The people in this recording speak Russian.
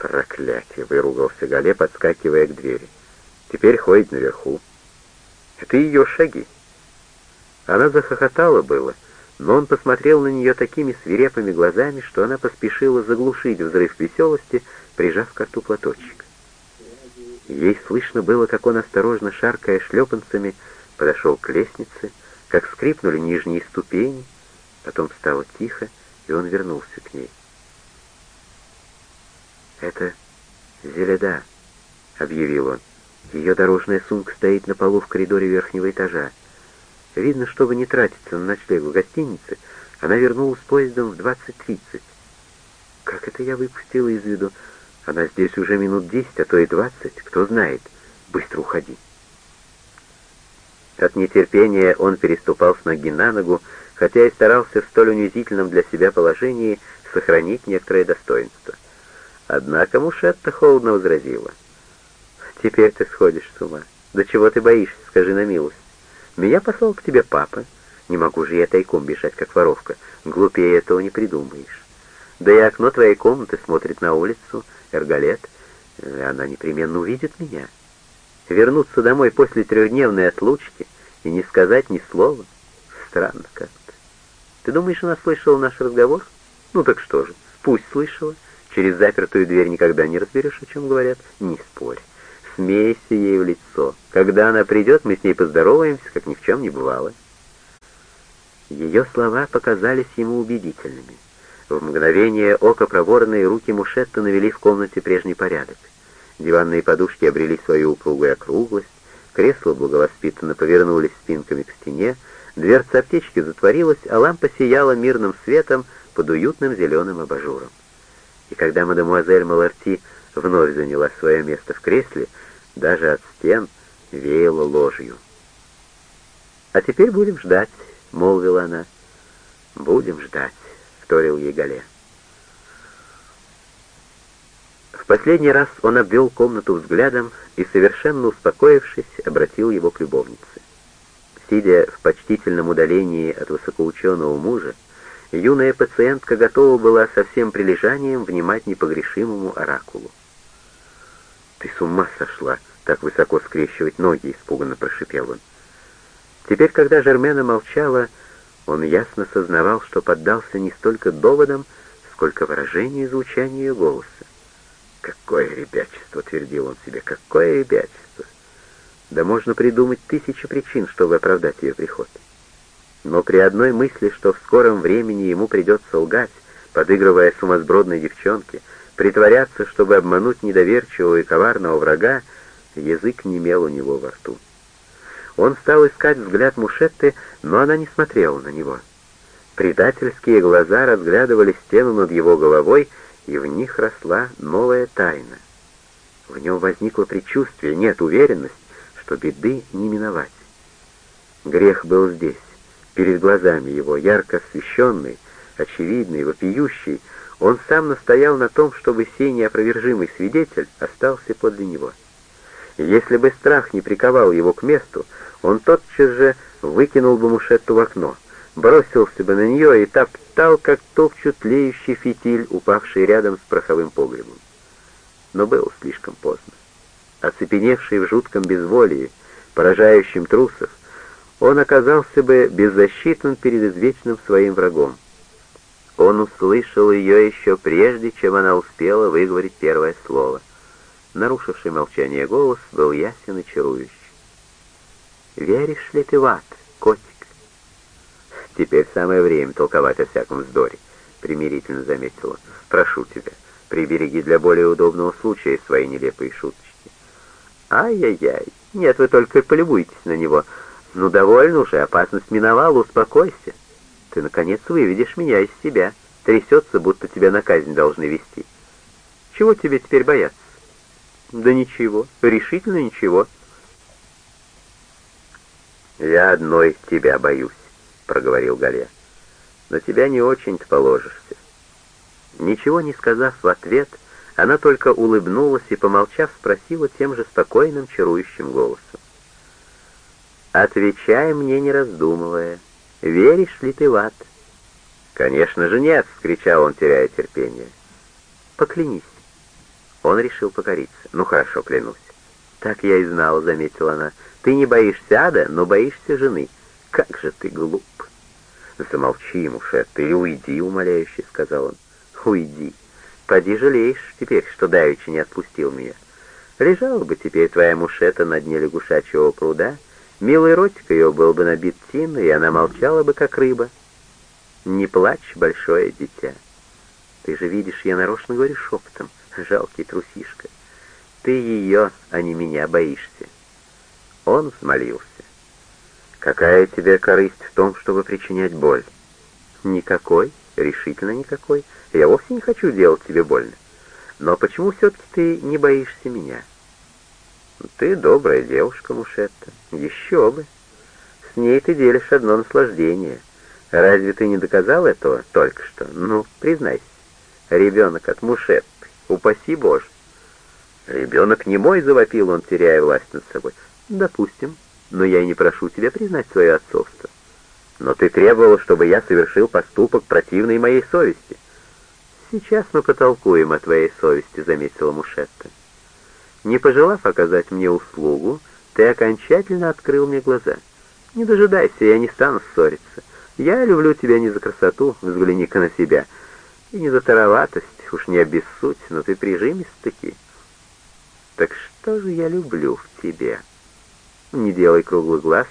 Проклятие! Выругался Гале, подскакивая к двери. Теперь ходит наверху. Это ее шаги. Она захохотала было, но он посмотрел на нее такими свирепыми глазами, что она поспешила заглушить взрыв веселости, прижав к рту платочек. Ей слышно было, как он, осторожно шаркая шлепанцами, подошел к лестнице, как скрипнули нижние ступени, потом стало тихо, и он вернулся к ней. «Это Зеледа», — объявил он. «Ее дорожная сумка стоит на полу в коридоре верхнего этажа. Видно, чтобы не тратиться на ночлег в гостинице, она вернулась поездом в 20.30. Как это я выпустила из виду? Она здесь уже минут десять, а то и двадцать, кто знает. Быстро уходи». От нетерпения он переступал с ноги на ногу, хотя и старался в столь унизительном для себя положении сохранить некоторое достоинство. Однако Мушетта холодно возразила. «Теперь ты сходишь с ума. Да чего ты боишься, скажи на милость. Меня послал к тебе папа. Не могу же я тайком бежать, как воровка. Глупее этого не придумаешь. Да и окно твоей комнаты смотрит на улицу, Эргалет. Она непременно увидит меня. Вернуться домой после трехдневной отлучки и не сказать ни слова? Странно как-то. Ты думаешь, она слышала наш разговор? Ну так что же, пусть слышала. Через запертую дверь никогда не разберешь, о чем говорят. Не спорь. Смейся ей в лицо. Когда она придет, мы с ней поздороваемся, как ни в чем не бывало. Ее слова показались ему убедительными. В мгновение ока проворные руки Мушетта навели в комнате прежний порядок. Диванные подушки обрели свою упругую округлость, кресла благовоспитанно повернулись спинками к стене, дверца аптечки затворилась, а лампа сияла мирным светом под уютным зеленым абажуром и когда мадемуазель Маларти вновь заняла свое место в кресле, даже от стен веяло ложью. «А теперь будем ждать», — молвила она. «Будем ждать», — вторил ей Гале. В последний раз он обвел комнату взглядом и, совершенно успокоившись, обратил его к любовнице. Сидя в почтительном удалении от высокоученого мужа, юная пациентка готова была со всем прилежанием внимать непогрешимому оракулу. «Ты с ума сошла, так высоко скрещивать ноги!» — испуганно прошипел он. Теперь, когда Жермена молчала, он ясно сознавал, что поддался не столько доводам, сколько выражению и звучанию ее голоса. «Какое ребячество!» — твердил он себе. «Какое ребячество!» Да можно придумать тысячи причин, чтобы оправдать ее приход но при одной мысли, что в скором времени ему придется лгать, подыгрывая сумасбродной девчонке, притворяться, чтобы обмануть недоверчивого и коварного врага, язык немел у него во рту. Он стал искать взгляд Мушетты, но она не смотрела на него. Предательские глаза разглядывали стену над его головой, и в них росла новая тайна. В нем возникло предчувствие, нет, уверенность, что беды не миновать. Грех был здесь перед глазами его, ярко освещенный, очевидный, вопиющий, он сам настоял на том, чтобы сей неопровержимый свидетель остался подле него. Если бы страх не приковал его к месту, он тотчас же выкинул бы мушетту в окно, бросился бы на нее и топтал, как топчут тлеющий фитиль, упавший рядом с пороховым погребом. Но было слишком поздно. Оцепеневший в жутком безволии, поражающим трусов, он оказался бы беззащитным перед извечным своим врагом. Он услышал ее еще прежде, чем она успела выговорить первое слово. Нарушивший молчание голос был ясен и чарующий. «Веришь ли ты в ад, котик?» «Теперь самое время толковать о всяком вздоре», — примирительно заметил он. «Прошу тебя, прибереги для более удобного случая свои нелепые шуточки». «Ай-яй-яй, нет, вы только полюбуйтесь на него», «Ну, довольно уже, опасность миновала, успокойся. Ты, наконец, выведешь меня из себя. Трясется, будто тебя на казнь должны вести. Чего тебе теперь бояться?» «Да ничего, решительно ничего». «Я одной тебя боюсь», — проговорил Галя. «На тебя не очень-то положишься». Ничего не сказав в ответ, она только улыбнулась и, помолчав, спросила тем же спокойным, чарующим голосом. Отвечай мне, не раздумывая, веришь ли ты в ад? «Конечно же нет!» — вскричал он, теряя терпение. «Поклянись». Он решил покориться. «Ну хорошо, клянусь». «Так я и знала», — заметила она. «Ты не боишься ада, но боишься жены. Как же ты глуп!» «Замолчи, Мушет, или уйди», — умоляюще сказал он. «Уйди. Поди жалеешь теперь, что давеча не отпустил меня. Лежала бы теперь твоя Мушета на дне лягушачьего пруда, милый ротик ее был бы набит тиной, и она молчала бы, как рыба. Не плачь, большое дитя. Ты же видишь, я нарочно говорю шепотом, жалкий трусишка. Ты ее, а не меня, боишься. Он взмолился. Какая тебе корысть в том, чтобы причинять боль? Никакой, решительно никакой. Я вовсе не хочу делать тебе больно. Но почему все-таки ты не боишься меня? Ты добрая девушка, Мушетта. Еще бы. С ней ты делишь одно наслаждение. Разве ты не доказал этого только что? Ну, признайся. Ребенок от Мушетты. Упаси Боже. «Ребенок не мой», — завопил он, теряя власть над собой. «Допустим, но я и не прошу тебя признать свое отцовство. Но ты требовала, чтобы я совершил поступок, противный моей совести». «Сейчас мы потолкуем о твоей совести», — заметила Мушетта. «Не пожелав оказать мне услугу, ты окончательно открыл мне глаза. Не дожидайся, я не стану ссориться. Я люблю тебя не за красоту, взгляни-ка на себя, и не за тароватость, уж не обессудь, но ты прижимист-таки». Так что же я люблю в тебе? Не делай круглый глаз,